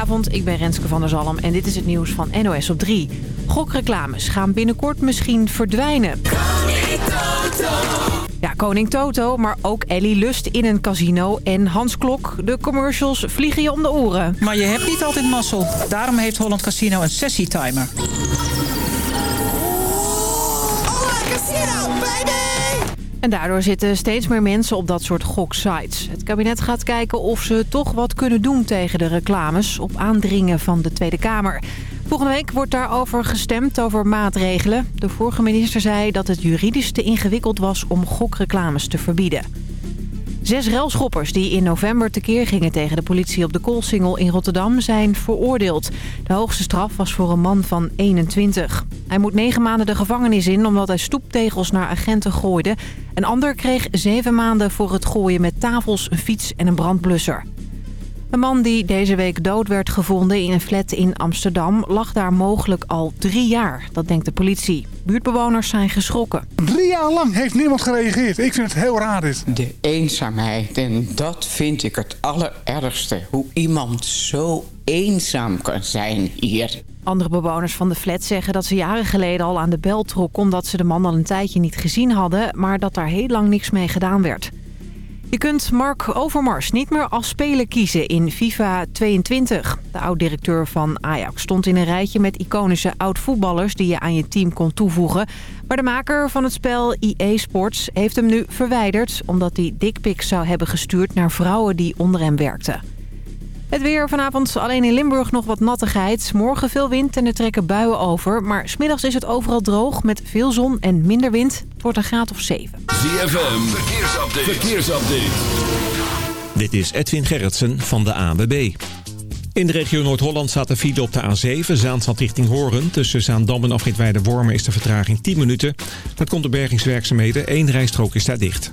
Goedenavond, ik ben Renske van der Zalm en dit is het nieuws van NOS op 3. Gokreclames gaan binnenkort misschien verdwijnen. Ja, Koning Toto, maar ook Ellie Lust in een casino en Hans Klok. De commercials vliegen je om de oren. Maar je hebt niet altijd mazzel. Daarom heeft Holland Casino een sessietimer. En daardoor zitten steeds meer mensen op dat soort goksites. Het kabinet gaat kijken of ze toch wat kunnen doen tegen de reclames... op aandringen van de Tweede Kamer. Volgende week wordt daarover gestemd over maatregelen. De vorige minister zei dat het juridisch te ingewikkeld was om gokreclames te verbieden. Zes relschoppers die in november tekeer gingen tegen de politie op de Koolsingel in Rotterdam zijn veroordeeld. De hoogste straf was voor een man van 21. Hij moet negen maanden de gevangenis in omdat hij stoeptegels naar agenten gooide. Een ander kreeg zeven maanden voor het gooien met tafels, een fiets en een brandblusser. Een man die deze week dood werd gevonden in een flat in Amsterdam... lag daar mogelijk al drie jaar, dat denkt de politie. Buurtbewoners zijn geschrokken. Drie jaar lang heeft niemand gereageerd. Ik vind het heel raar dit. De eenzaamheid, en dat vind ik het allerergste. Hoe iemand zo eenzaam kan zijn hier. Andere bewoners van de flat zeggen dat ze jaren geleden al aan de bel trok... omdat ze de man al een tijdje niet gezien hadden... maar dat daar heel lang niks mee gedaan werd. Je kunt Mark Overmars niet meer als speler kiezen in FIFA 22. De oud-directeur van Ajax stond in een rijtje met iconische oud-voetballers... die je aan je team kon toevoegen. Maar de maker van het spel EA Sports heeft hem nu verwijderd... omdat hij dickpics zou hebben gestuurd naar vrouwen die onder hem werkten. Het weer vanavond alleen in Limburg nog wat nattigheid. Morgen veel wind en er trekken buien over. Maar smiddags is het overal droog met veel zon en minder wind. Het wordt een graad of 7. ZFM, verkeersupdate. verkeersupdate. Dit is Edwin Gerritsen van de ANWB. In de regio Noord-Holland staat de file op de A7, Zaanstad richting Horen. Tussen Zaandam en Afritweide Wormen is de vertraging 10 minuten. Dat komt de bergingswerkzaamheden, één rijstrook is daar dicht.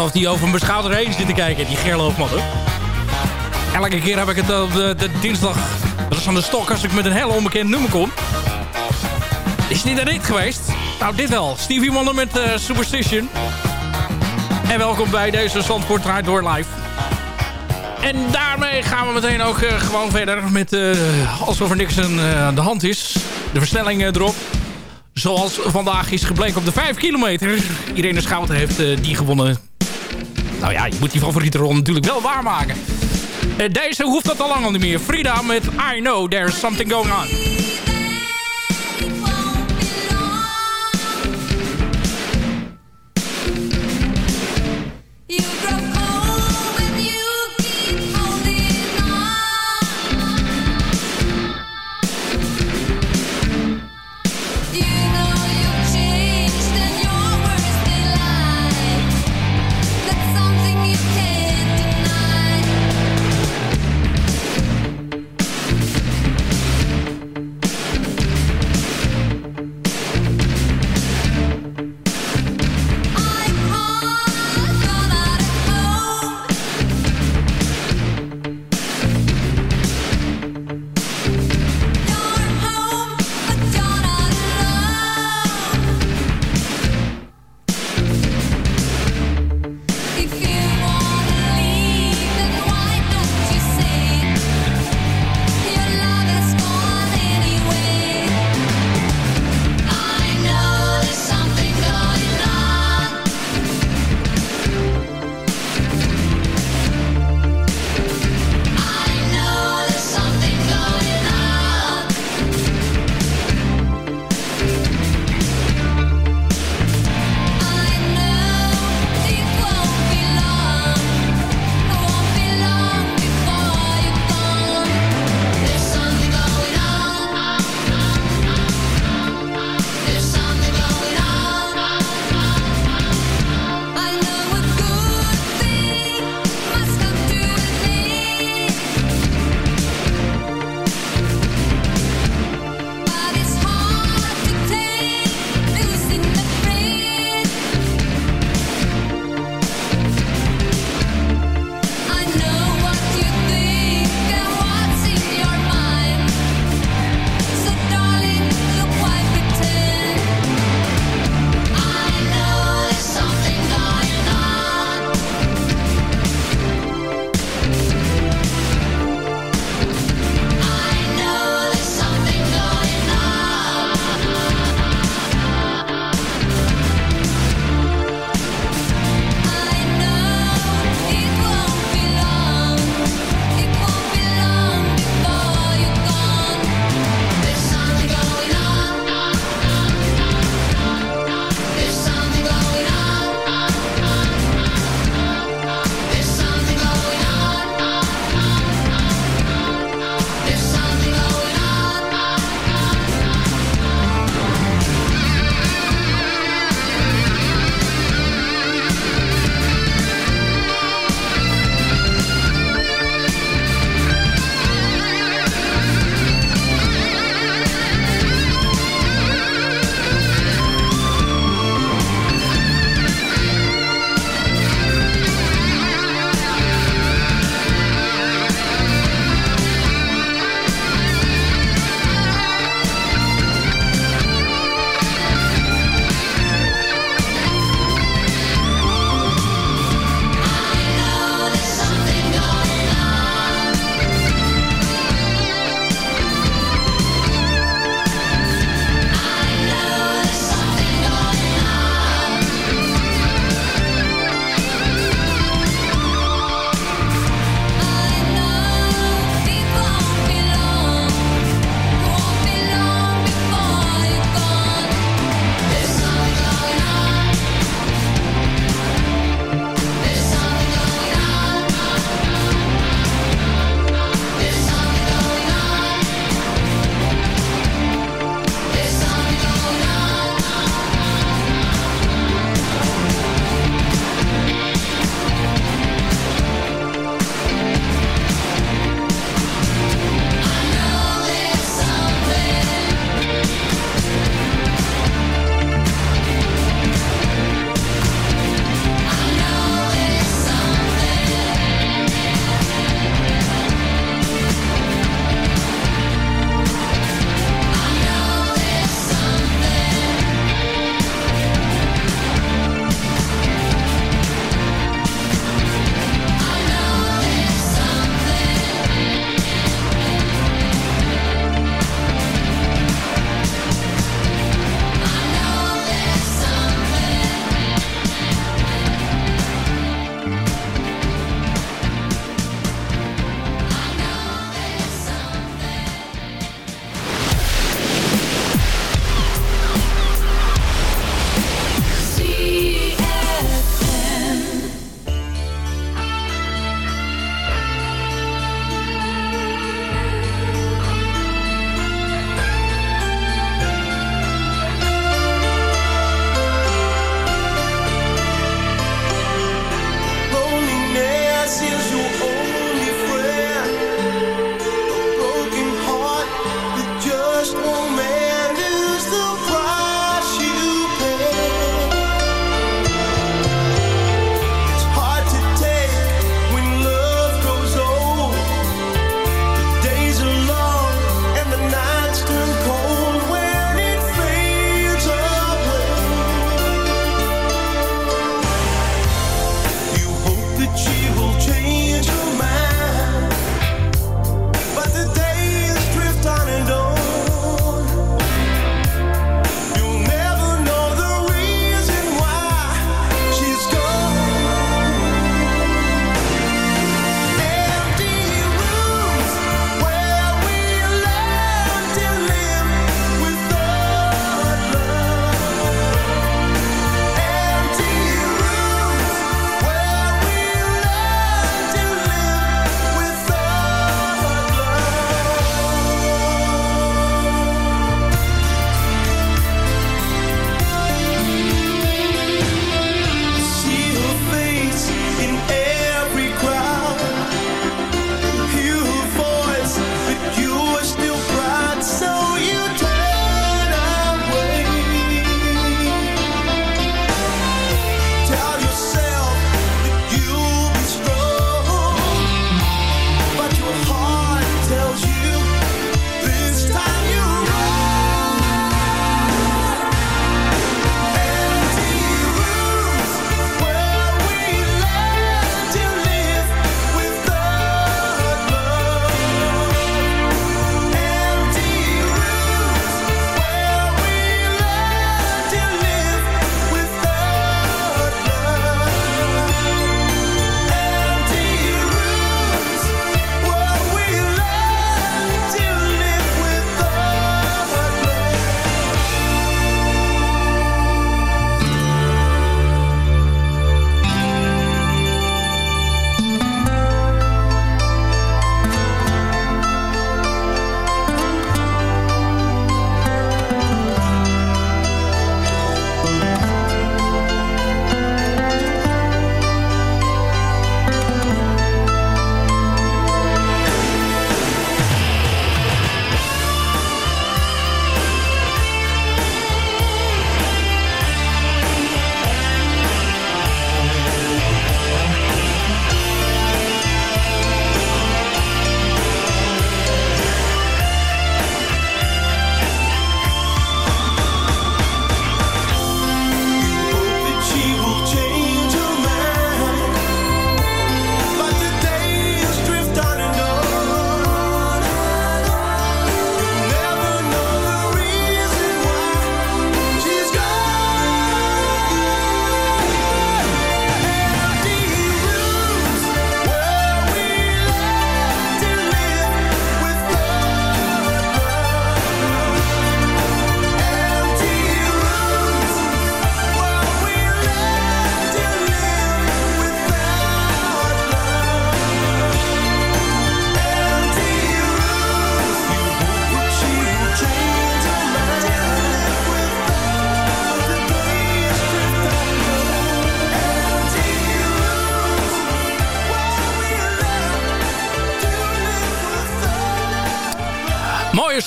Alsof hij over mijn schouder heen zit te kijken, die Gerloofman. hè. Elke keer heb ik het op de, dinsdag... Dat is aan de stok als ik met een heel onbekend nummer kom. Is niet geweest? Nou, dit wel. Stevie Wonder met eh, Superstition. En welkom bij deze Zandvoort Draait Door Live. En daarmee gaan we meteen ook eh, gewoon verder met... eh, alsof er niks aan de hand is. De versnelling erop. Zoals vandaag is gebleken op de 5 kilometer. Irene Schouten heeft die gewonnen. Nou ja, je moet die favoriete ronde natuurlijk wel waarmaken. Eh, deze hoeft dat al lang al niet meer. Frida met I Know There's Something Going On.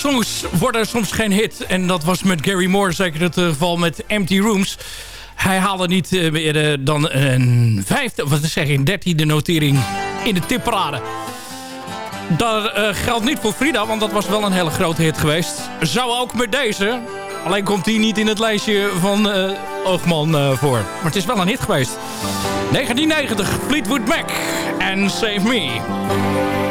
songs worden soms geen hit. En dat was met Gary Moore zeker het eh, geval met Empty Rooms. Hij haalde niet eh, meer eh, dan een vijfde, wat zeg ik, een dertiende notering in de tipparade. Dat geldt niet voor Frida, want dat was wel een hele grote hit geweest. Zou ook met deze. Alleen komt die niet in het lijstje van Oogman voor. Maar het is wel een hit geweest. 1990, Fleetwood Mac en Save Me.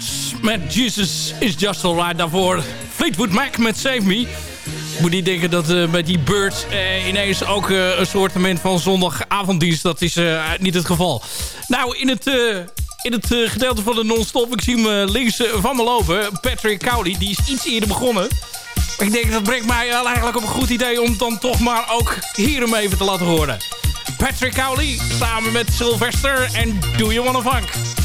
The Birds met Jesus is Just Alright. Daarvoor Fleetwood Mac met Save Me. Moet niet denken dat eh, bij die Birds eh, ineens ook eh, een soort van zondagavonddienst. Dat is niet het geval. Nou, in het, in het gedeelte van de non-stop, ik zie hem links van me lopen. Patrick Cowley, die is iets eerder begonnen. Ik denk dat brengt mij wel eigenlijk op een goed idee om dan toch maar ook hier hem even te laten horen. Patrick Cowley samen met Sylvester en Do You Wanna Funk.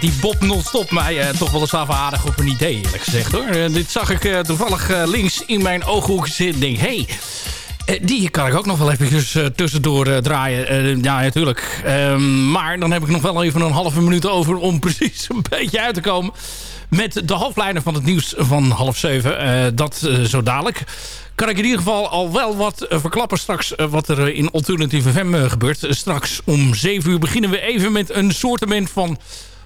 Die Bob non-stop mij eh, toch wel eens af aardig op een idee, eerlijk gezegd hoor. Eh, dit zag ik eh, toevallig links in mijn ooghoek zitten. denk, hé, hey, die kan ik ook nog wel even tussendoor draaien. Ja, natuurlijk. Um, maar dan heb ik nog wel even een halve minuut over om precies een beetje uit te komen. Met de hoofdlijnen van het nieuws van half zeven. dat zo dadelijk. Kan ik in ieder geval al wel wat verklappen straks wat er in Alternative FM gebeurt. Straks om zeven uur beginnen we even met een soortement van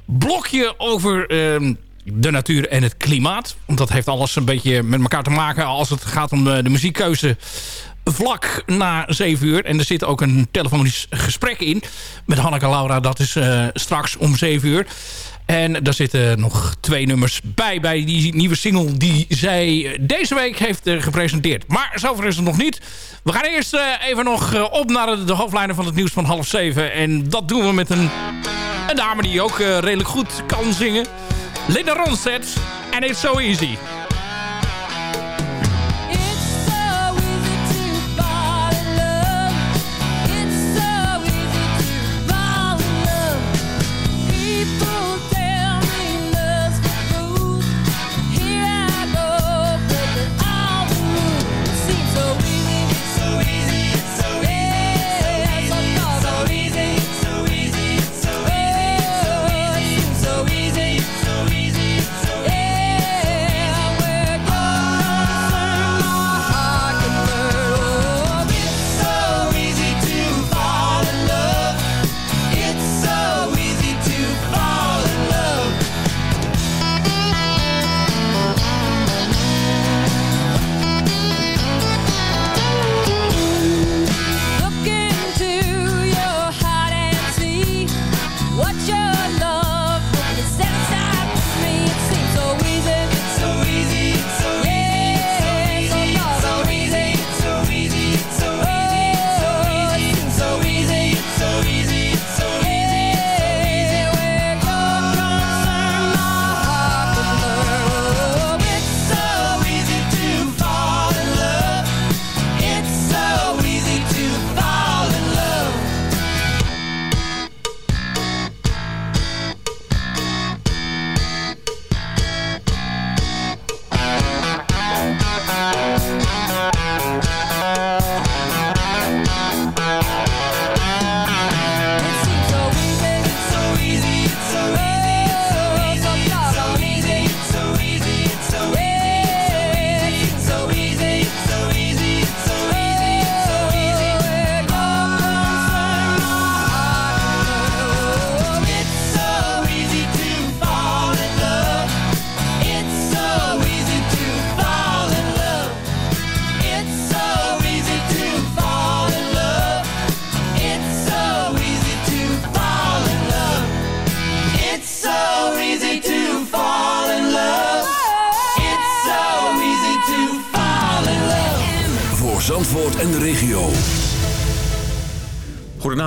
blokje over ehm, de natuur en het klimaat. Want dat heeft alles een beetje met elkaar te maken als het gaat om de, de muziekkeuze vlak na 7 uur. En er zit ook een telefonisch gesprek in met Hanneke Laura. Dat is uh, straks om 7 uur. En daar zitten nog twee nummers bij, bij die nieuwe single die zij deze week heeft uh, gepresenteerd. Maar zover is het nog niet. We gaan eerst uh, even nog op naar de, hoofdlijnen van het nieuws van half zeven. En dat doen we met een, een dame die ook redelijk goed kan zingen. Linda Ronstedt. And it's so easy.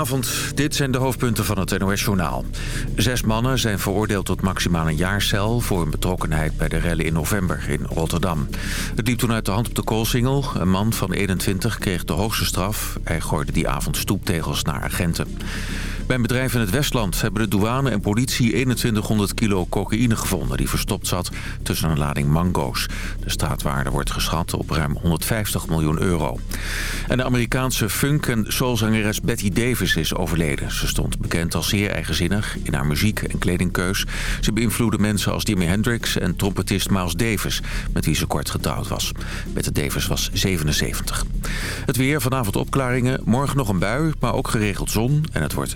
Goedenavond, dit zijn de hoofdpunten van het NOS-journaal. Zes mannen zijn veroordeeld tot maximaal een jaar cel... voor hun betrokkenheid bij de rellen in november in Rotterdam. Het liep toen uit de hand op de koolsingel. Een man van 21 kreeg de hoogste straf. Hij gooide die avond stoeptegels naar agenten. Bij een bedrijf in het Westland hebben de douane en politie 2100 kilo cocaïne gevonden... die verstopt zat tussen een lading mango's. De straatwaarde wordt geschat op ruim 150 miljoen euro. En de Amerikaanse funk- en soulzangeres Betty Davis is overleden. Ze stond bekend als zeer eigenzinnig in haar muziek en kledingkeus. Ze beïnvloedde mensen als Jimi Hendrix en trompetist Miles Davis... met wie ze kort getrouwd was. Betty Davis was 77. Het weer, vanavond opklaringen, morgen nog een bui... maar ook geregeld zon en het wordt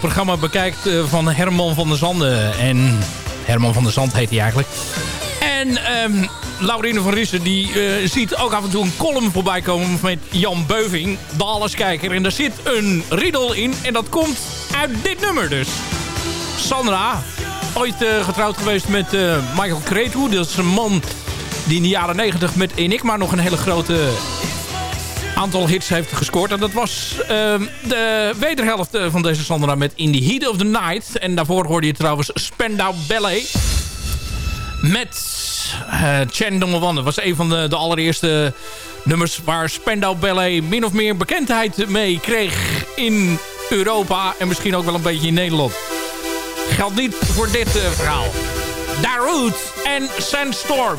programma bekijkt eh, van Herman van der Zanden. En Herman van der Zand heet hij eigenlijk. En ehm Laurine van Rissen die eh, ziet ook af en toe een column voorbij komen met Jan Beuving, de alleskijker. En daar zit een riedel in en dat komt uit dit nummer dus. Sandra, ooit eh, getrouwd geweest met eh, Michael Cretu. Dat is een man die in de jaren 90 met Enigma nog een hele grote aantal hits heeft gescoord. En dat was ehm, de wederhelft eh, van deze Sandra met In the Heat of the Night. En daarvoor hoorde je trouwens Spandau Ballet. Met eh Chen Dongwan. Dat was een van de, de allereerste nummers waar Spandau Ballet min of meer bekendheid mee kreeg in Europa. En misschien ook wel een beetje in Nederland. Geldt niet voor dit eh, verhaal. Darude en Sandstorm.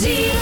Zie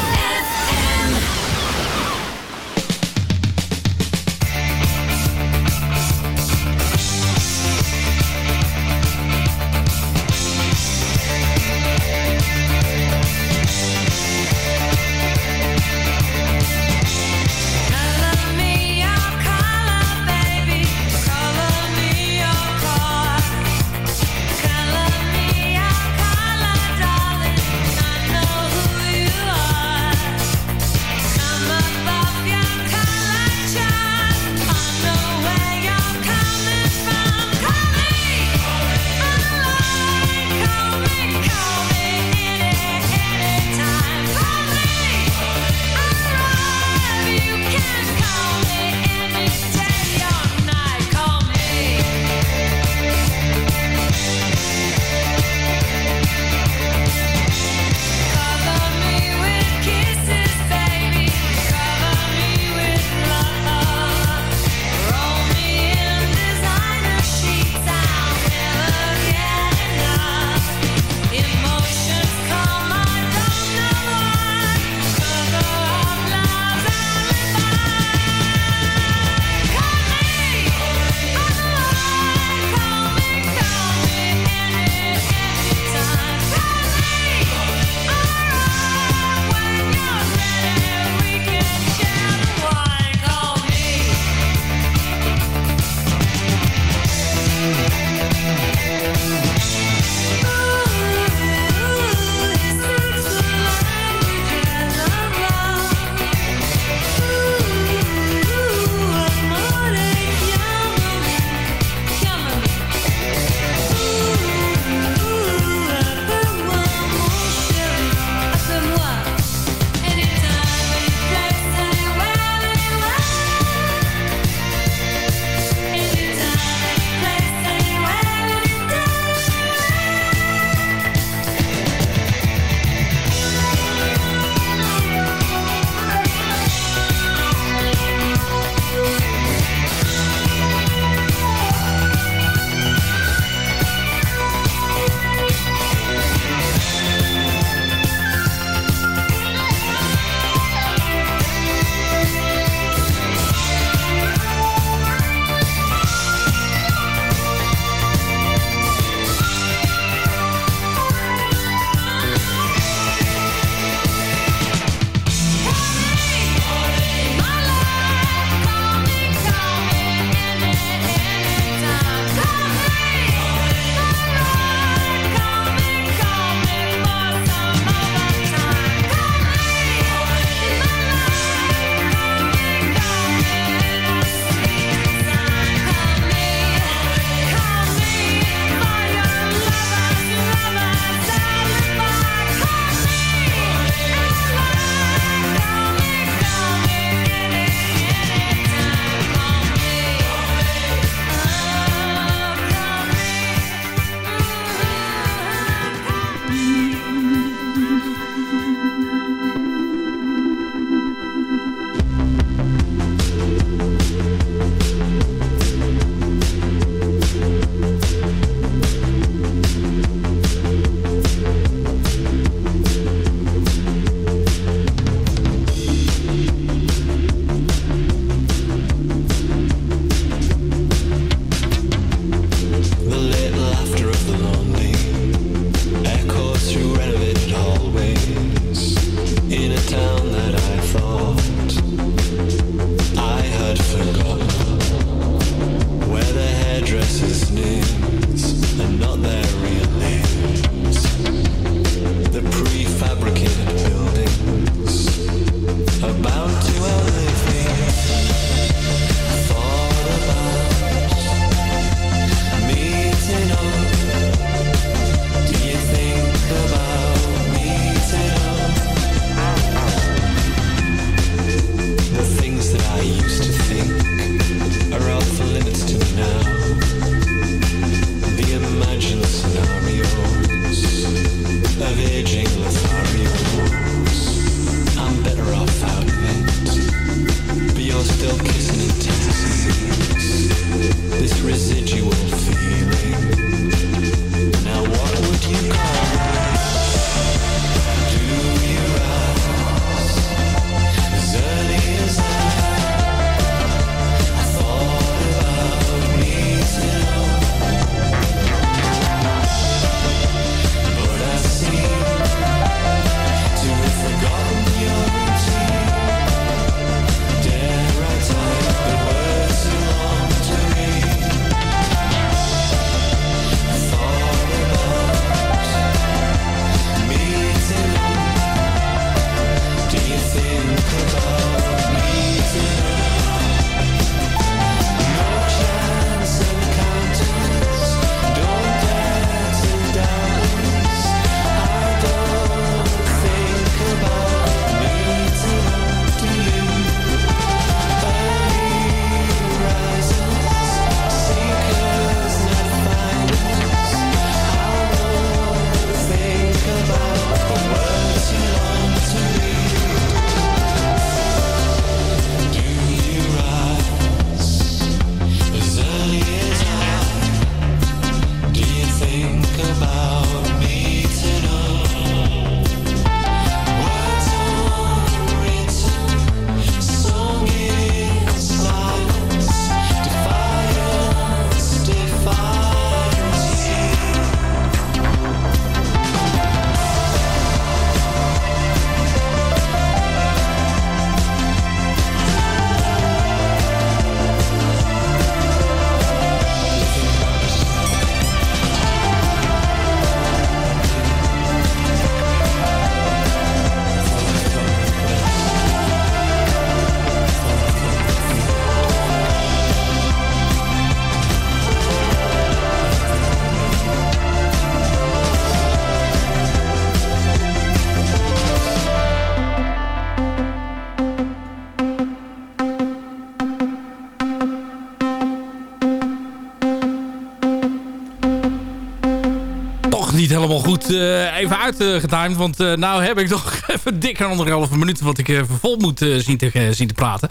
eh, even uitgetimed. Want uh, nou heb ik nog even dik anderhalve minuut... wat ik even vol moet zien, te, zien te praten.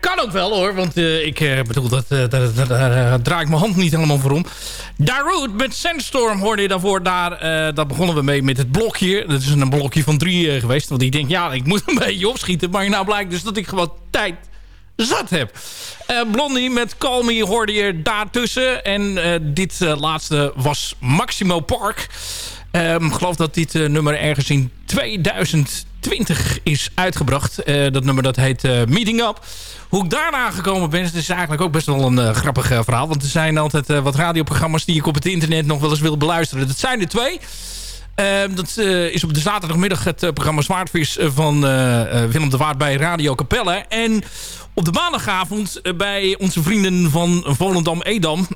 kan ook wel hoor, want ik bedoel, dat, daar draai ik mijn hand niet helemaal voor om. Darude met Sandstorm hoorde je daarvoor. Daar, daar begonnen we mee met het blokje. Dat is een blokje van drie geweest. Want ik denk, ja, ik moet een beetje opschieten. Maar nou blijkt dus dat ik gewoon tijd zat heb. Blondie met Call hoorde je daartussen. En dit laatste was Maximo Park. Ik geloof dat dit nummer ergens in 2020 is uitgebracht. dat nummer dat heet Meeting Up. Hoe ik daarna gekomen ben, is eigenlijk ook best wel een grappig verhaal. Want er zijn altijd wat radioprogramma's die ik op het internet nog wel eens wil beluisteren. Dat zijn er twee. Uh, dat uh, is op de zaterdagmiddag het uh, programma Zwaardvis van Willem de Waard bij Radio Capelle. En op de maandagavond bij onze vrienden van Volendam-Edam.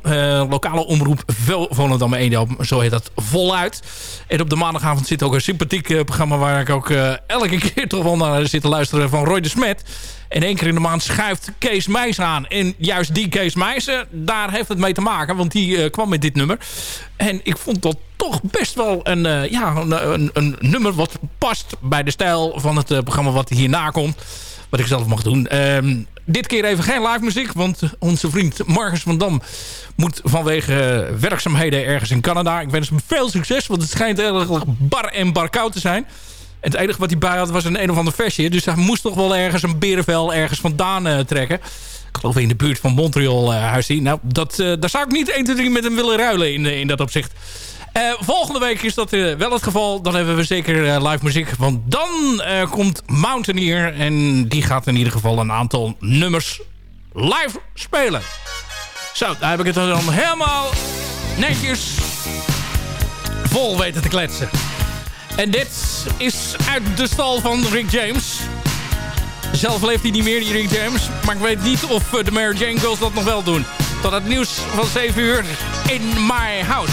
lokale omroep Volendam-Edam, zo heet dat voluit. En op de maandagavond zit ook een sympathiek programma... waar ik ook elke keer toch wel naar zit te luisteren van Roy de Smet. En één keer in de maand schuift Kees Meijs aan. En juist die Kees Meijsen, daar heeft het mee te maken. Want die uh, kwam met dit nummer. En ik vond dat toch best wel een, uh, ja, een, een, nummer wat past bij de stijl van het programma wat hierna komt. Wat ik zelf mag doen. Um, dit keer even geen live muziek. Want onze vriend Marcus van Dam moet vanwege werkzaamheden ergens in Canada. Ik wens hem veel succes. Want het schijnt erg bar en bar koud te zijn. Het enige wat hij bij had was een een of ander versje. Dus hij moest toch wel ergens een berenvel ergens vandaan uh, trekken. Ik geloof in de buurt van Montreal uh, huis. Nou, dat, uh, daar zou ik niet 1, 2, 3 met hem willen ruilen in, in dat opzicht. volgende week is dat wel het geval. Dan hebben we zeker live muziek. Want dan komt Mountaineer. En die gaat in ieder geval een aantal nummers live spelen. Zo, daar heb ik het dan helemaal netjes vol weten te kletsen. En dit is uit de stal van Rick James. Zelf leeft hij niet meer, die Rick James. Maar ik weet niet of de Mary Jane Girls dat nog wel doen. Tot het nieuws van 7 uur in My House.